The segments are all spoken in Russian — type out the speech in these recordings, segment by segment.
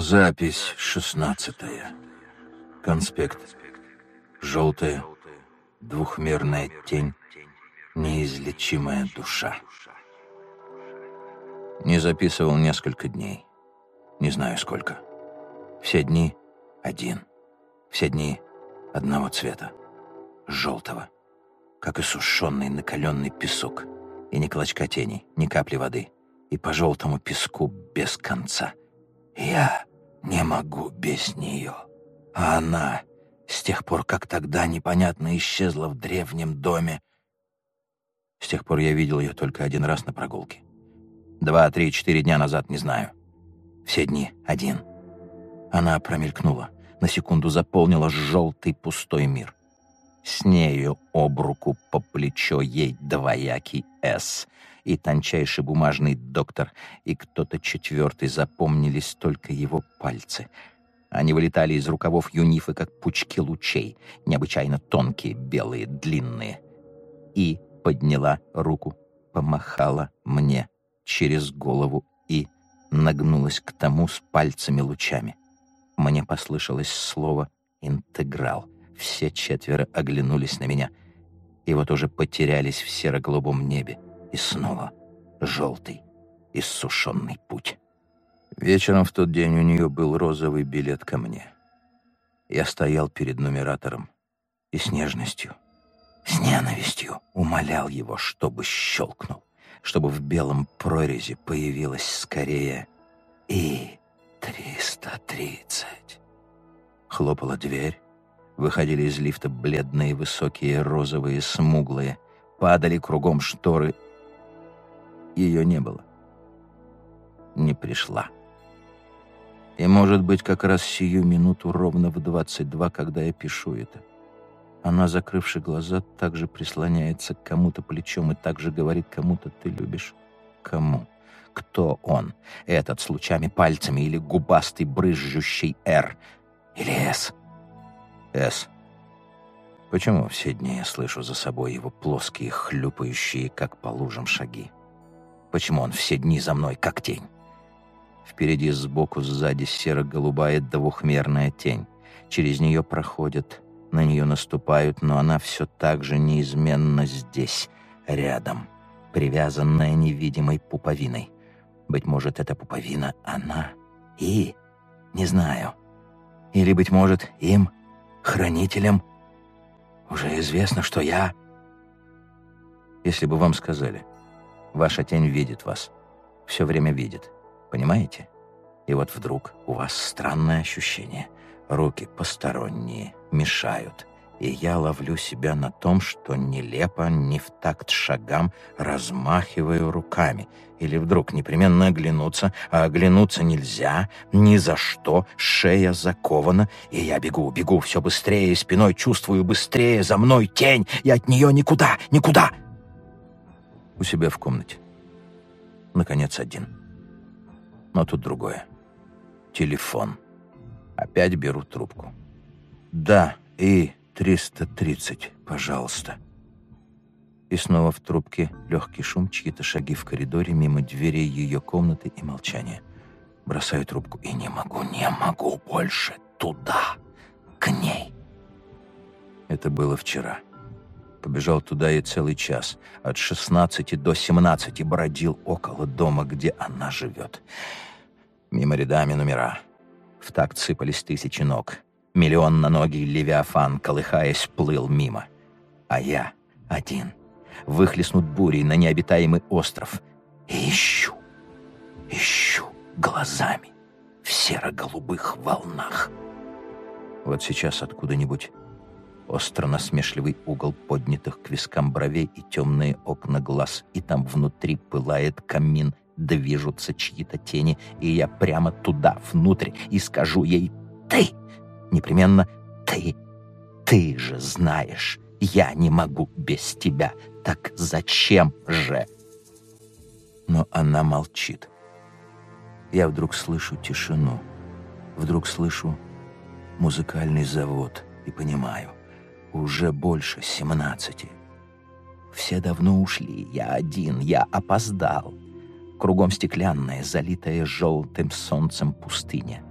Запись шестнадцатая. Конспект. Желтая, двухмерная тень, неизлечимая душа. Не записывал несколько дней. Не знаю сколько. Все дни один. Все дни одного цвета. Желтого. Как и сушеный накаленный песок. И ни клочка тени, ни капли воды. И по желтому песку без конца. Я не могу без нее. А она, с тех пор, как тогда непонятно исчезла в древнем доме, с тех пор я видел ее только один раз на прогулке. Два, три, четыре дня назад, не знаю. Все дни один. Она промелькнула, на секунду заполнила желтый пустой мир. С нею об руку по плечо ей двоякий «С», и тончайший бумажный доктор, и кто-то четвертый запомнились только его пальцы. Они вылетали из рукавов юнифы, как пучки лучей, необычайно тонкие, белые, длинные. И подняла руку, помахала мне через голову и нагнулась к тому с пальцами лучами. Мне послышалось слово «интеграл». Все четверо оглянулись на меня, и вот уже потерялись в серо-голубом небе. И снова желтый, иссушенный путь. Вечером в тот день у нее был розовый билет ко мне. Я стоял перед нумератором и с нежностью, с ненавистью умолял его, чтобы щелкнул, чтобы в белом прорези появилась скорее и 330. Хлопала дверь, выходили из лифта бледные, высокие, розовые, смуглые, падали кругом шторы ее не было. Не пришла. И, может быть, как раз сию минуту ровно в 22, когда я пишу это. Она, закрывши глаза, также прислоняется к кому-то плечом и также говорит кому-то «ты любишь». Кому? Кто он? Этот с лучами пальцами или губастый брызжущий «Р»? Или «С»? «С». Почему все дни я слышу за собой его плоские, хлюпающие, как по лужам, шаги? Почему он все дни за мной, как тень? Впереди, сбоку, сзади серо-голубая двухмерная тень. Через нее проходят, на нее наступают, но она все так же неизменно здесь, рядом, привязанная невидимой пуповиной. Быть может, эта пуповина — она и... не знаю. Или, быть может, им, хранителем, уже известно, что я... Если бы вам сказали, Ваша тень видит вас. Все время видит. Понимаете? И вот вдруг у вас странное ощущение. Руки посторонние, мешают. И я ловлю себя на том, что нелепо, не в такт шагам, размахиваю руками. Или вдруг непременно оглянуться, а оглянуться нельзя, ни за что, шея закована, и я бегу, бегу все быстрее, спиной чувствую быстрее, за мной тень, и от нее никуда, никуда у себя в комнате. Наконец, один. Но тут другое. Телефон. Опять беру трубку. «Да, и 330, пожалуйста». И снова в трубке легкий шум, чьи-то шаги в коридоре, мимо двери ее комнаты и молчание. Бросаю трубку и не могу, не могу больше туда, к ней. Это было вчера. Побежал туда и целый час. От 16 до 17 бродил около дома, где она живет. Мимо рядами номера. В такт сыпались тысячи ног. Миллион на ноги Левиафан, колыхаясь, плыл мимо. А я один. Выхлестнут бурей на необитаемый остров. И ищу, ищу глазами в серо-голубых волнах. Вот сейчас откуда-нибудь остро-насмешливый угол поднятых к вискам бровей и темные окна глаз, и там внутри пылает камин, движутся чьи-то тени, и я прямо туда, внутрь, и скажу ей «Ты!» Непременно «Ты!» Ты же знаешь, я не могу без тебя, так зачем же? Но она молчит. Я вдруг слышу тишину, вдруг слышу музыкальный завод и понимаю, уже больше семнадцати. Все давно ушли, я один, я опоздал. Кругом стеклянная, залитая желтым солнцем пустыня.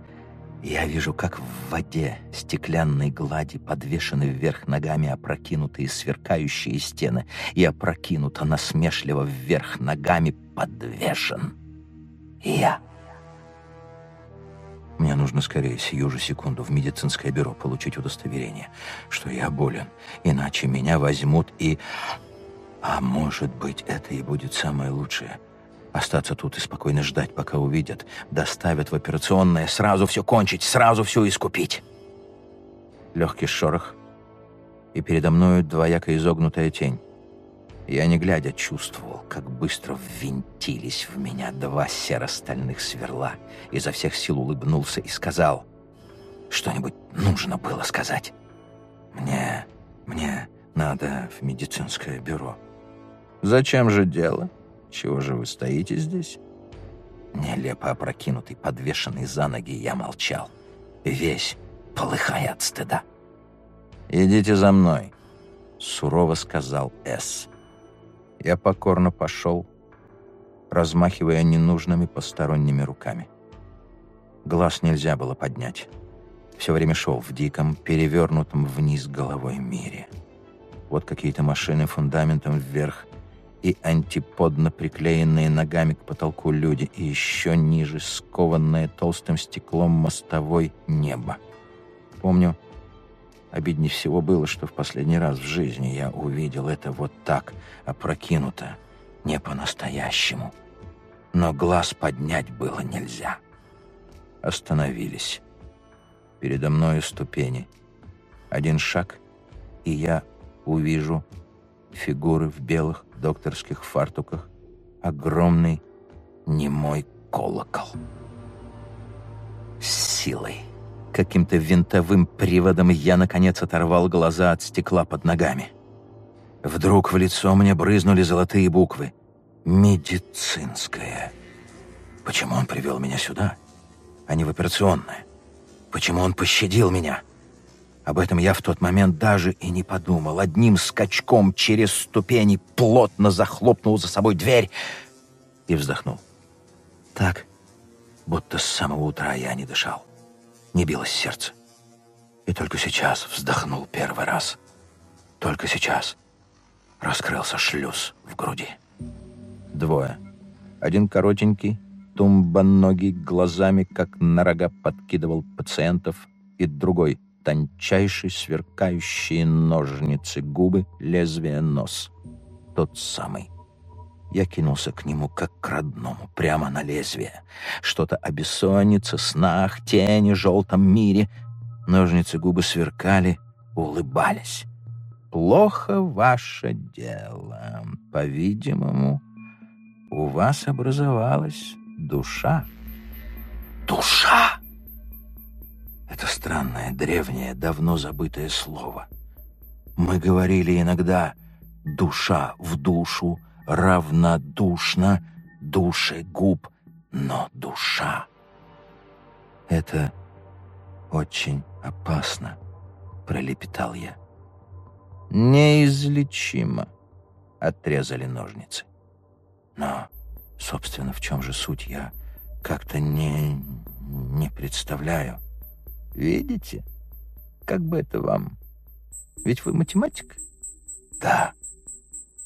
Я вижу, как в воде стеклянной глади подвешены вверх ногами опрокинутые сверкающие стены, и опрокинуто насмешливо вверх ногами подвешен. я. Мне нужно скорее, сию же секунду, в медицинское бюро получить удостоверение, что я болен, иначе меня возьмут и... А может быть, это и будет самое лучшее — Остаться тут и спокойно ждать, пока увидят. Доставят в операционное, сразу все кончить, сразу все искупить. Легкий шорох, и передо мною двояко изогнутая тень. Я, не глядя, чувствовал, как быстро ввинтились в меня два серо-стальных сверла. Изо всех сил улыбнулся и сказал, что-нибудь нужно было сказать. «Мне... мне надо в медицинское бюро». «Зачем же дело?» Чего же вы стоите здесь?» Нелепо опрокинутый, подвешенный за ноги, я молчал. Весь полыхая от стыда. «Идите за мной», — сурово сказал С. Я покорно пошел, размахивая ненужными посторонними руками. Глаз нельзя было поднять. Все время шел в диком, перевернутом вниз головой мире. Вот какие-то машины фундаментом вверх — и антиподно приклеенные ногами к потолку люди, и еще ниже скованное толстым стеклом мостовой небо. Помню, обиднее всего было, что в последний раз в жизни я увидел это вот так, опрокинуто, не по-настоящему. Но глаз поднять было нельзя. Остановились. Передо мною ступени. Один шаг, и я увижу фигуры в белых докторских фартуках, огромный немой колокол. С силой, каким-то винтовым приводом я, наконец, оторвал глаза от стекла под ногами. Вдруг в лицо мне брызнули золотые буквы. «Медицинская». Почему он привел меня сюда, а не в операционное? Почему он пощадил меня?» Об этом я в тот момент даже и не подумал. Одним скачком через ступени плотно захлопнул за собой дверь и вздохнул. Так, будто с самого утра я не дышал. Не билось сердце. И только сейчас вздохнул первый раз. Только сейчас раскрылся шлюз в груди. Двое. Один коротенький, тумбоногий, глазами, как на рога подкидывал пациентов, и другой — тончайшие сверкающие ножницы, губы, лезвие, нос. Тот самый. Я кинулся к нему как к родному, прямо на лезвие. Что-то о бессоннице, снах, тени, желтом мире. Ножницы губы сверкали, улыбались. «Плохо ваше дело. По-видимому, у вас образовалась душа». «Душа!» Это странное, древнее, давно забытое слово. Мы говорили иногда «душа в душу», «равнодушно», «души губ», но душа — это очень опасно, пролепетал я. Неизлечимо, отрезали ножницы. Но, собственно, в чем же суть я как-то не, не представляю. Видите? Как бы это вам? Ведь вы математик? Да.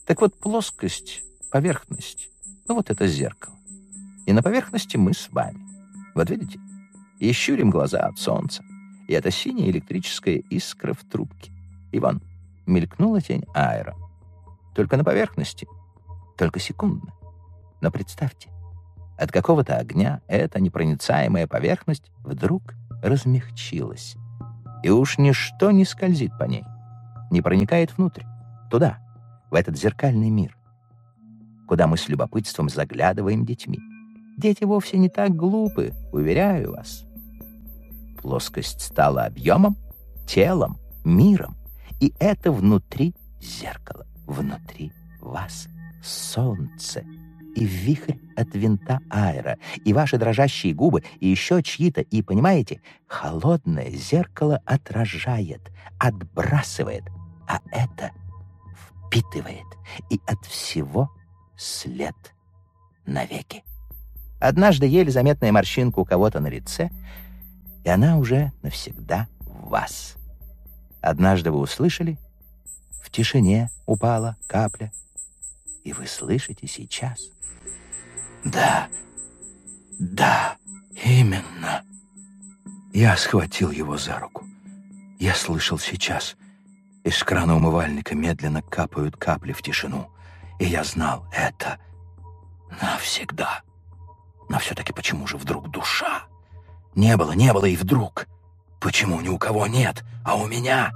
Так вот, плоскость, поверхность, ну вот это зеркало. И на поверхности мы с вами. Вот видите? И щурим глаза от солнца. И это синяя электрическая искра в трубке. И вон, мелькнула тень аэро. Только на поверхности. Только секундно. Но представьте, от какого-то огня эта непроницаемая поверхность вдруг размягчилась. И уж ничто не скользит по ней, не проникает внутрь, туда, в этот зеркальный мир, куда мы с любопытством заглядываем детьми. Дети вовсе не так глупы, уверяю вас. Плоскость стала объемом, телом, миром, и это внутри зеркала, внутри вас солнце — и вихрь от винта аэро, и ваши дрожащие губы, и еще чьи-то, и, понимаете, холодное зеркало отражает, отбрасывает, а это впитывает, и от всего след навеки. Однажды еле заметная морщинка у кого-то на лице, и она уже навсегда в вас. Однажды вы услышали, в тишине упала капля, и вы слышите сейчас. Да, да, именно. Я схватил его за руку. Я слышал сейчас. Из крана умывальника медленно капают капли в тишину. И я знал это навсегда. Но все-таки почему же вдруг душа? Не было, не было и вдруг. Почему ни у кого нет, а у меня?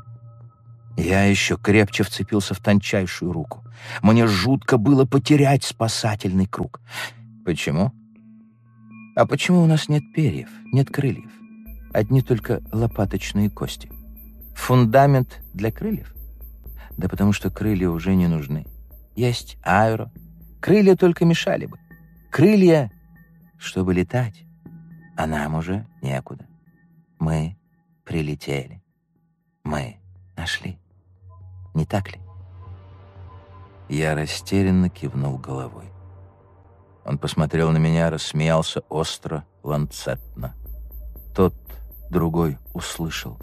Я еще крепче вцепился в тончайшую руку. Мне жутко было потерять спасательный круг. Почему? А почему у нас нет перьев, нет крыльев? Одни только лопаточные кости. Фундамент для крыльев? Да потому что крылья уже не нужны. Есть аэро. Крылья только мешали бы. Крылья, чтобы летать. А нам уже некуда. Мы прилетели. Мы нашли. Не так ли? Я растерянно кивнул головой. Он посмотрел на меня, рассмеялся остро, ланцетно. Тот другой услышал.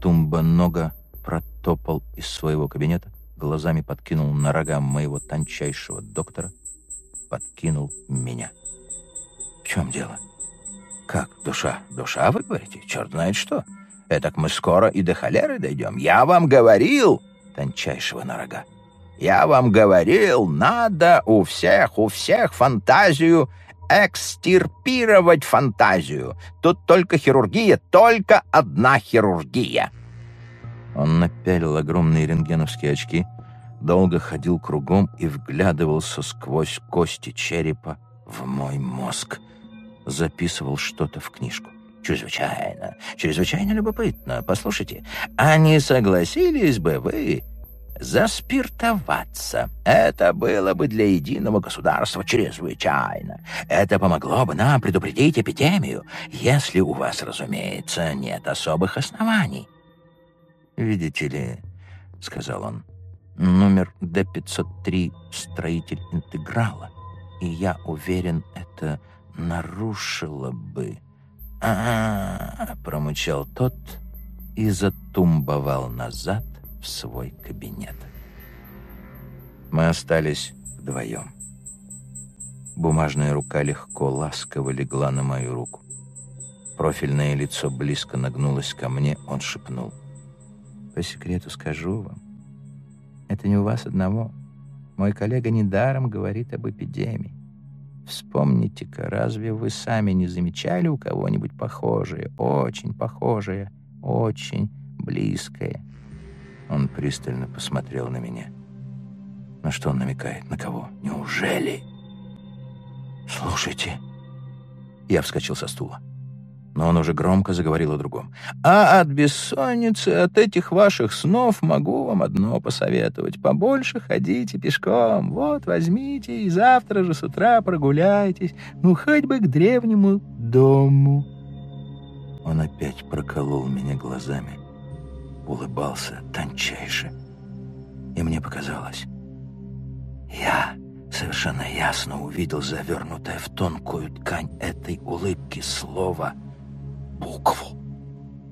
Тумба нога протопал из своего кабинета, глазами подкинул на рога моего тончайшего доктора, подкинул меня. В чем дело? Как душа? Душа, вы говорите? Черт знает что. Этак мы скоро и до холеры дойдем. Я вам говорил, тончайшего на рога. Я вам говорил, надо у всех, у всех фантазию экстирпировать фантазию. Тут только хирургия, только одна хирургия. Он напялил огромные рентгеновские очки, долго ходил кругом и вглядывался сквозь кости черепа в мой мозг. Записывал что-то в книжку. Чрезвычайно, чрезвычайно любопытно. Послушайте, а не согласились бы вы заспиртоваться. Это было бы для единого государства чрезвычайно. Это помогло бы нам предупредить эпидемию, если у вас, разумеется, нет особых оснований. «Видите ли», — сказал он, — «номер Д-503 — строитель интеграла, и я уверен, это нарушило бы...» «А-а-а», — промычал тот и затумбовал назад в свой кабинет. Мы остались вдвоем. Бумажная рука легко, ласково легла на мою руку. Профильное лицо близко нагнулось ко мне, он шепнул. «По секрету скажу вам, это не у вас одного. Мой коллега недаром говорит об эпидемии. Вспомните-ка, разве вы сами не замечали у кого-нибудь похожее, очень похожее, очень близкое?» Он пристально посмотрел на меня. На что он намекает? На кого? Неужели? Слушайте. Я вскочил со стула. Но он уже громко заговорил о другом. «А от бессонницы, от этих ваших снов могу вам одно посоветовать. Побольше ходите пешком. Вот, возьмите и завтра же с утра прогуляйтесь. Ну, хоть бы к древнему дому». Он опять проколол меня глазами улыбался тончайше. И мне показалось, я совершенно ясно увидел завернутое в тонкую ткань этой улыбки слово «букву».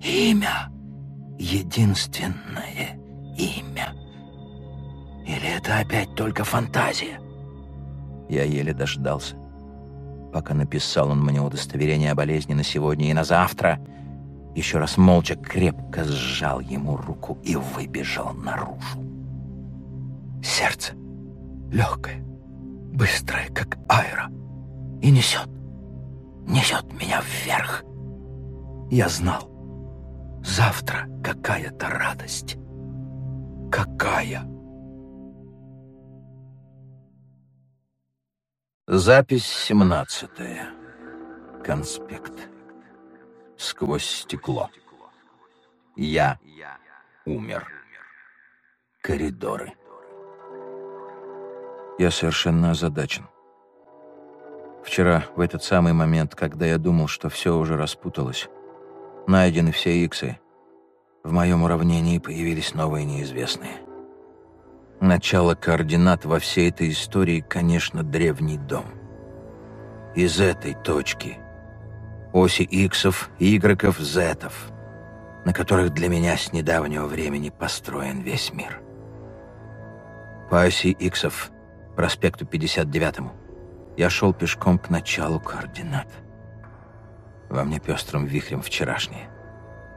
Имя. Единственное имя. Или это опять только фантазия? Я еле дождался, пока написал он мне удостоверение о болезни на сегодня и на завтра — еще раз молча крепко сжал ему руку и выбежал наружу. Сердце легкое, быстрое, как аэро, и несет, несет меня вверх. Я знал, завтра какая-то радость. Какая? Запись семнадцатая. Конспект сквозь стекло. Я умер. Коридоры. Я совершенно озадачен. Вчера, в этот самый момент, когда я думал, что все уже распуталось, найдены все иксы, в моем уравнении появились новые неизвестные. Начало координат во всей этой истории, конечно, древний дом. Из этой точки Оси иксов, игреков, зетов, на которых для меня с недавнего времени построен весь мир. По оси иксов, проспекту 59-му, я шел пешком к началу координат. Во мне пестрым вихрем вчерашнее.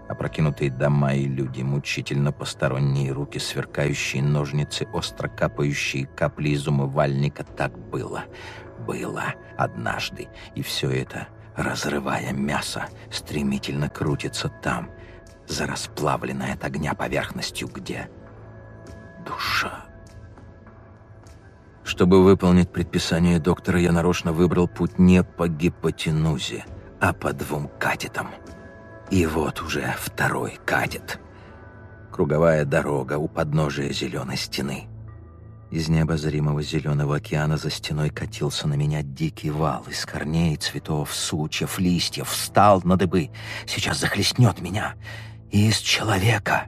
Опрокинутые дома и люди, мучительно посторонние руки, сверкающие ножницы, остро капающие капли из умывальника. Так было, было однажды. И все это, разрывая мясо, стремительно крутится там, за расплавленной от огня поверхностью, где душа. Чтобы выполнить предписание доктора, я нарочно выбрал путь не по гипотенузе, а по двум катетам. И вот уже второй катет. Круговая дорога у подножия зеленой стены. Из необозримого зеленого океана за стеной катился на меня дикий вал из корней, цветов, сучьев, листьев. Встал на дыбы. Сейчас захлестнет меня. И из человека,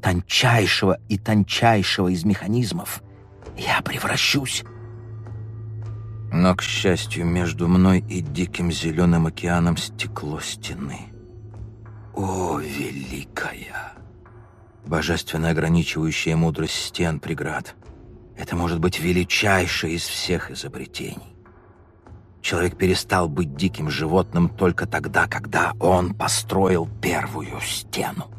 тончайшего и тончайшего из механизмов, я превращусь. Но, к счастью, между мной и диким зеленым океаном стекло стены. О, великая! Божественно ограничивающая мудрость стен преград. Это может быть величайшее из всех изобретений. Человек перестал быть диким животным только тогда, когда он построил первую стену.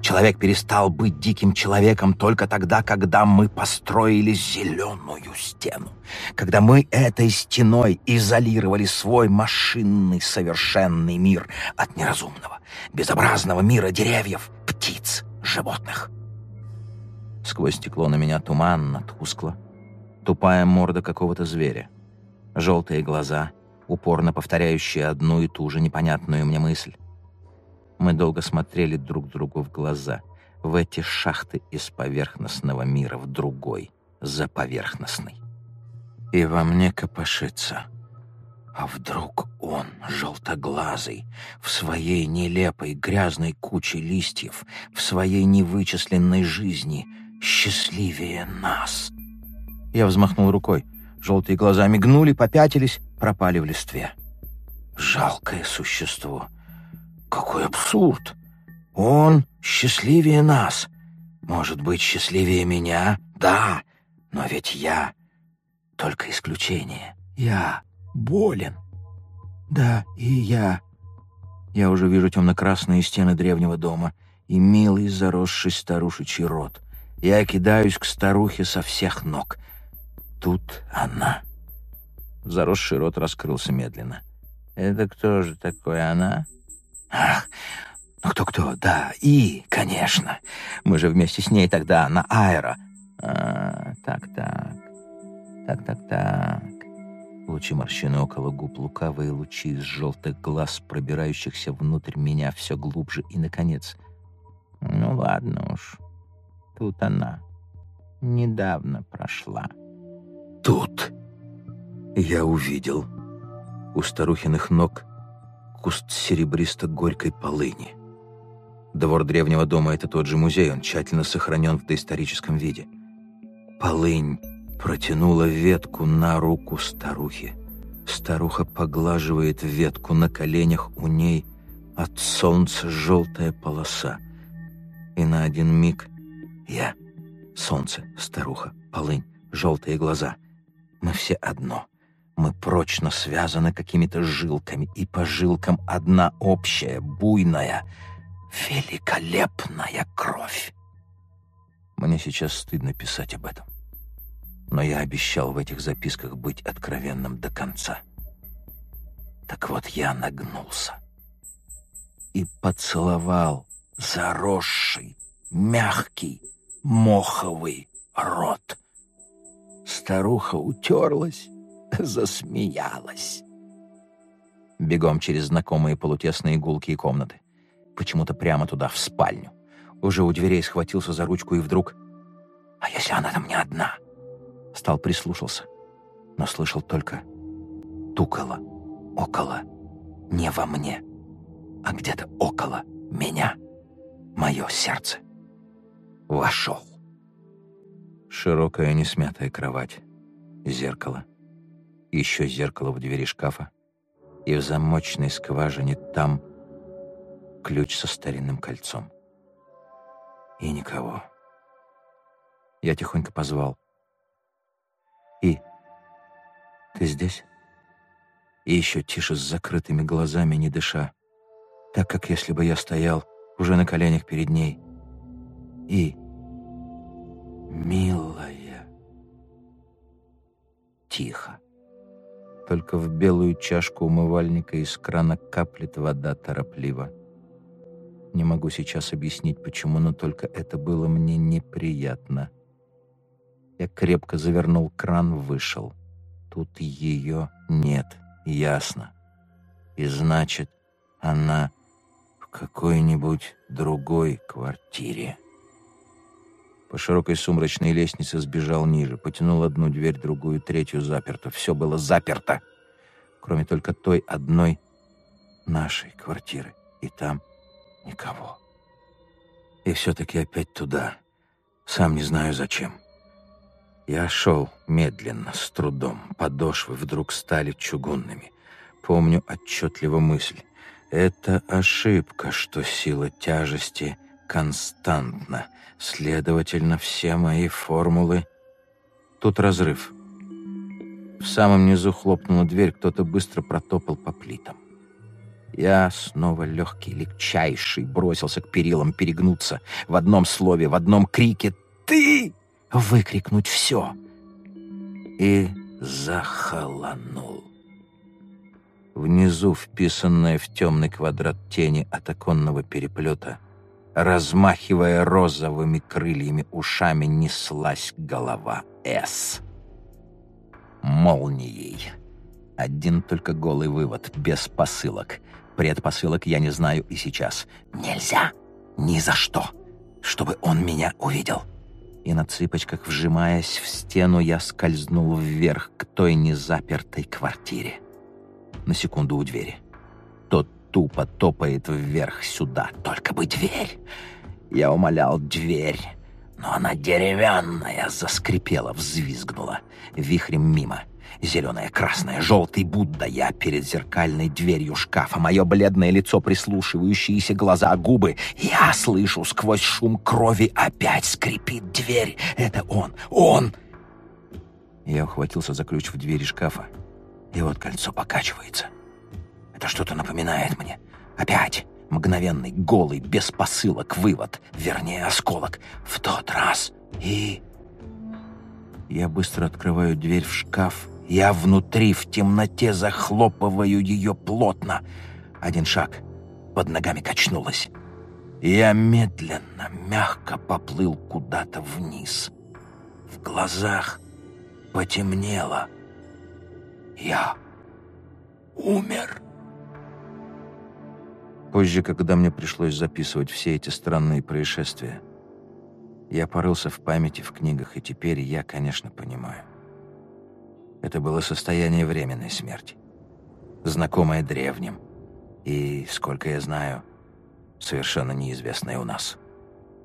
Человек перестал быть диким человеком только тогда, когда мы построили зеленую стену. Когда мы этой стеной изолировали свой машинный совершенный мир от неразумного, безобразного мира деревьев, птиц, животных. Сквозь стекло на меня туманно, тускло. Тупая морда какого-то зверя. Желтые глаза, упорно повторяющие одну и ту же непонятную мне мысль. Мы долго смотрели друг другу в глаза, в эти шахты из поверхностного мира в другой, за поверхностный. И во мне копошится. А вдруг он, желтоглазый, в своей нелепой грязной куче листьев, в своей невычисленной жизни счастливее нас? Я взмахнул рукой. Желтые глаза мигнули, попятились, пропали в листве. Жалкое существо — какой абсурд! Он счастливее нас. Может быть, счастливее меня? Да, но ведь я только исключение. Я болен. Да, и я. Я уже вижу темно-красные стены древнего дома и милый заросший старушечий рот. Я кидаюсь к старухе со всех ног. Тут она. Заросший рот раскрылся медленно. «Это кто же такой она?» Ах, ну кто-кто, да, и, конечно. Мы же вместе с ней тогда на аэро. Так-так, так-так-так. Лучи морщины около губ, лукавые лучи из желтых глаз, пробирающихся внутрь меня все глубже и, наконец... Ну ладно уж, тут она недавно прошла. Тут я увидел у старухиных ног куст серебристо-горькой полыни. Двор древнего дома — это тот же музей, он тщательно сохранен в доисторическом виде. Полынь протянула ветку на руку старухи. Старуха поглаживает ветку на коленях у ней от солнца желтая полоса. И на один миг я, солнце, старуха, полынь, желтые глаза. Мы все одно — мы прочно связаны какими-то жилками, и по жилкам одна общая, буйная, великолепная кровь. Мне сейчас стыдно писать об этом. Но я обещал в этих записках быть откровенным до конца. Так вот я нагнулся и поцеловал заросший, мягкий, моховый рот. Старуха утерлась засмеялась. Бегом через знакомые полутесные гулкие комнаты. Почему-то прямо туда, в спальню. Уже у дверей схватился за ручку и вдруг... «А если она там не одна?» Стал прислушался, но слышал только тукало, около, не во мне, а где-то около меня, мое сердце. Вошел. Широкая несмятая кровать, зеркало — еще зеркало в двери шкафа. И в замочной скважине там ключ со старинным кольцом. И никого. Я тихонько позвал. «И, ты здесь?» И еще тише с закрытыми глазами, не дыша, так как если бы я стоял уже на коленях перед ней. «И, милая...» Тихо. Только в белую чашку умывальника из крана каплет вода торопливо. Не могу сейчас объяснить, почему, но только это было мне неприятно. Я крепко завернул кран, вышел. Тут ее нет, ясно. И значит, она в какой-нибудь другой квартире. По широкой сумрачной лестнице сбежал ниже, потянул одну дверь, другую, третью заперто. Все было заперто, кроме только той одной нашей квартиры. И там Никого. И все-таки опять туда. Сам не знаю зачем. Я шел медленно, с трудом. Подошвы вдруг стали чугунными. Помню отчетливо мысль. Это ошибка, что сила тяжести константна. Следовательно, все мои формулы... Тут разрыв. В самом низу хлопнула дверь, кто-то быстро протопал по плитам. Я снова легкий, легчайший, бросился к перилам перегнуться. В одном слове, в одном крике «Ты!» выкрикнуть все. И захолонул. Внизу, вписанная в темный квадрат тени от оконного переплета, размахивая розовыми крыльями ушами, неслась голова «С». Молнией. Один только голый вывод, без посылок. Предпосылок я не знаю и сейчас. Нельзя! Ни за что! Чтобы он меня увидел!» И на цыпочках, вжимаясь в стену, я скользнул вверх к той незапертой квартире. На секунду у двери. Тупо топает вверх сюда. Только бы дверь! Я умолял дверь, но она деревянная, заскрипела, взвизгнула. Вихрем мимо — Зеленая, красная, желтый Будда. Я перед зеркальной дверью шкафа. Мое бледное лицо, прислушивающиеся глаза, губы. Я слышу сквозь шум крови. Опять скрипит дверь. Это он. Он! Я ухватился за ключ в двери шкафа. И вот кольцо покачивается. Это что-то напоминает мне. Опять мгновенный, голый, без посылок вывод, вернее, осколок. В тот раз. И... Я быстро открываю дверь в шкаф я внутри, в темноте, захлопываю ее плотно. Один шаг. Под ногами качнулась. Я медленно, мягко поплыл куда-то вниз. В глазах потемнело. Я умер. Позже, когда мне пришлось записывать все эти странные происшествия, я порылся в памяти, в книгах, и теперь я, конечно, понимаю. Это было состояние временной смерти, знакомое древним и, сколько я знаю, совершенно неизвестное у нас.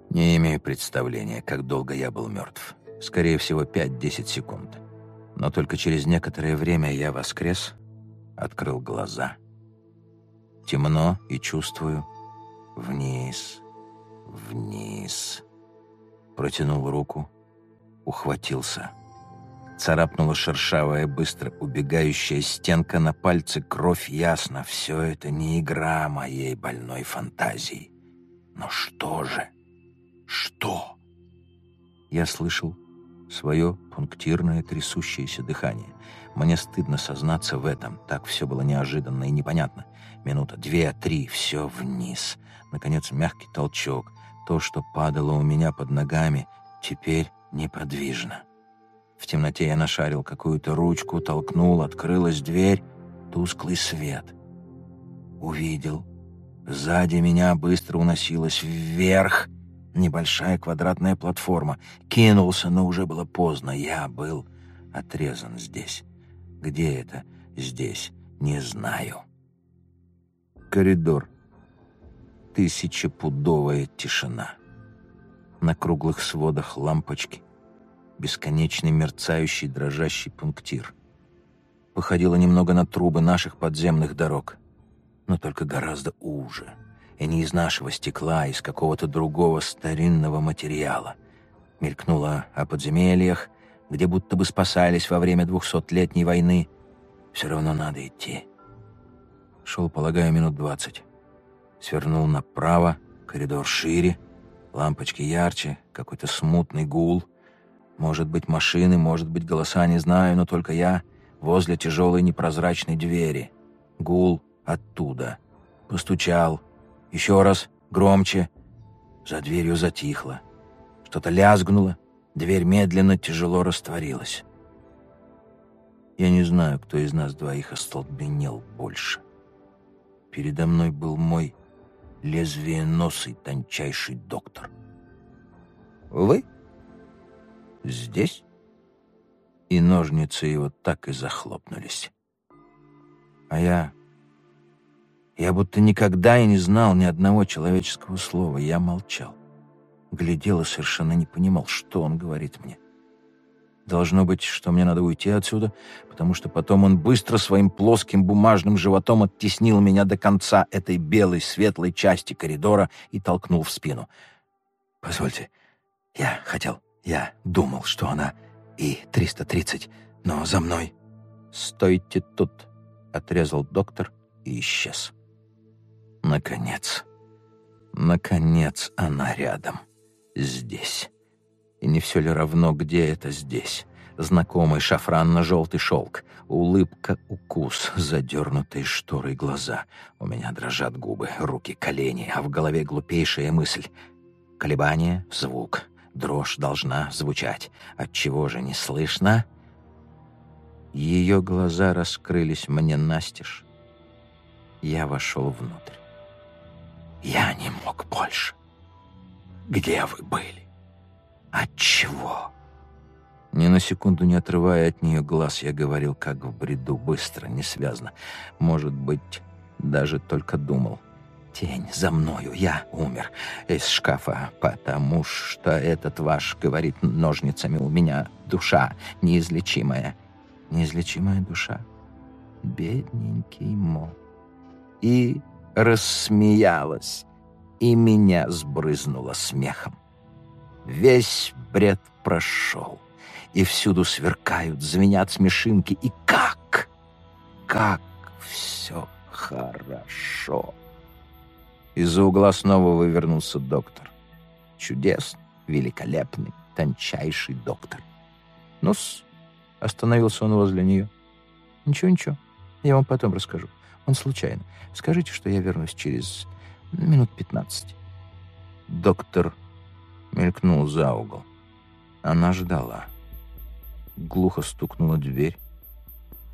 Не имею представления, как долго я был мертв. Скорее всего, 5-10 секунд. Но только через некоторое время я воскрес, открыл глаза. Темно и чувствую вниз, вниз. Протянул руку, ухватился — Царапнула шершавая, быстро убегающая стенка на пальце, кровь ясно. Все это не игра моей больной фантазии. Но что же? Что? Я слышал свое пунктирное трясущееся дыхание. Мне стыдно сознаться в этом. Так все было неожиданно и непонятно. Минута, две, три, все вниз. Наконец мягкий толчок. То, что падало у меня под ногами, теперь неподвижно. В темноте я нашарил какую-то ручку, толкнул, открылась дверь, тусклый свет. Увидел. Сзади меня быстро уносилась вверх небольшая квадратная платформа. Кинулся, но уже было поздно. Я был отрезан здесь. Где это здесь? Не знаю. Коридор. Тысячепудовая тишина. На круглых сводах лампочки бесконечный мерцающий дрожащий пунктир. походила немного на трубы наших подземных дорог, но только гораздо уже, и не из нашего стекла, а из какого-то другого старинного материала. Мелькнула о подземельях, где будто бы спасались во время двухсотлетней войны. Все равно надо идти. Шел, полагаю, минут двадцать. Свернул направо, коридор шире, лампочки ярче, какой-то смутный гул. Может быть, машины, может быть, голоса, не знаю, но только я возле тяжелой непрозрачной двери. Гул оттуда. Постучал. Еще раз, громче. За дверью затихло. Что-то лязгнуло. Дверь медленно, тяжело растворилась. Я не знаю, кто из нас двоих остолбенел больше. Передо мной был мой лезвиеносый тончайший доктор. «Вы? Здесь?» И ножницы его так и захлопнулись. А я... Я будто никогда и не знал ни одного человеческого слова. Я молчал. Глядел и совершенно не понимал, что он говорит мне. Должно быть, что мне надо уйти отсюда, потому что потом он быстро своим плоским бумажным животом оттеснил меня до конца этой белой светлой части коридора и толкнул в спину. «Позвольте, я хотел, я думал, что она и 330, но за мной...» «Стойте тут», — отрезал доктор и исчез. Наконец, наконец она рядом, здесь. И не все ли равно, где это здесь? Знакомый шафранно-желтый шелк, улыбка, укус, задернутые шторы глаза. У меня дрожат губы, руки, колени, а в голове глупейшая мысль. Колебание, звук, дрожь должна звучать. От чего же не слышно? Ее глаза раскрылись мне настежь. Я вошел внутрь. Я не мог больше. Где вы были? От чего? Ни на секунду не отрывая от нее глаз, я говорил, как в бреду, быстро, несвязно. Может быть, даже только думал. Тень за мною, я умер из шкафа, потому что этот ваш, говорит ножницами, у меня душа неизлечимая. Неизлечимая душа. Бедненький Мо. И рассмеялась, и меня сбрызнуло смехом. Весь бред прошел, и всюду сверкают, звенят смешинки, и как, как все хорошо. Из-за угла снова вывернулся доктор. Чудесный, великолепный, тончайший доктор. Ну-с, остановился он возле нее. Ничего-ничего, я вам потом расскажу. Он случайно. Скажите, что я вернусь через минут пятнадцать. Доктор мелькнул за угол. Она ждала. Глухо стукнула дверь.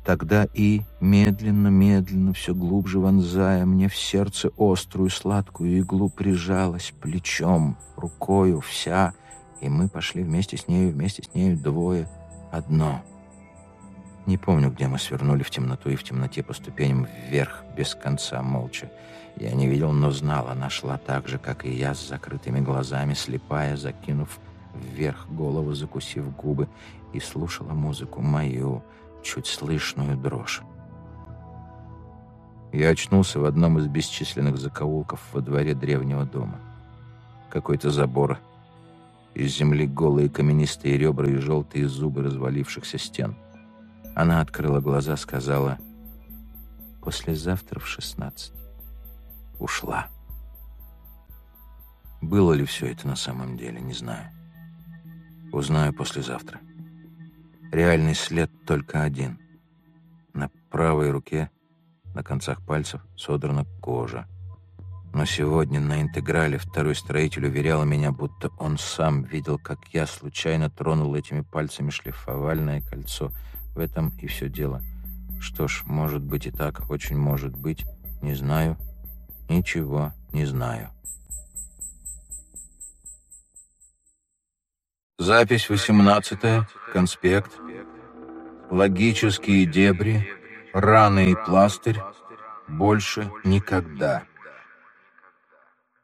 Тогда и, медленно-медленно, все глубже вонзая мне в сердце острую сладкую иглу, прижалась плечом, рукою, вся, и мы пошли вместе с нею, вместе с нею двое, одно. Не помню, где мы свернули в темноту и в темноте по ступеням вверх, без конца, молча. Я не видел, но знал, она шла так же, как и я, с закрытыми глазами, слепая, закинув вверх голову, закусив губы, и слушала музыку мою, чуть слышную дрожь. Я очнулся в одном из бесчисленных закоулков во дворе древнего дома. Какой-то забор, из земли голые каменистые ребра и желтые зубы развалившихся стен. Она открыла глаза, сказала «Послезавтра в шестнадцать» ушла. Было ли все это на самом деле, не знаю. Узнаю послезавтра. Реальный след только один. На правой руке, на концах пальцев, содрана кожа. Но сегодня на интеграле второй строитель уверял меня, будто он сам видел, как я случайно тронул этими пальцами шлифовальное кольцо. В этом и все дело. Что ж, может быть и так, очень может быть, не знаю, Ничего не знаю. Запись 18. Конспект. Логические дебри. Раны и пластырь. Больше никогда.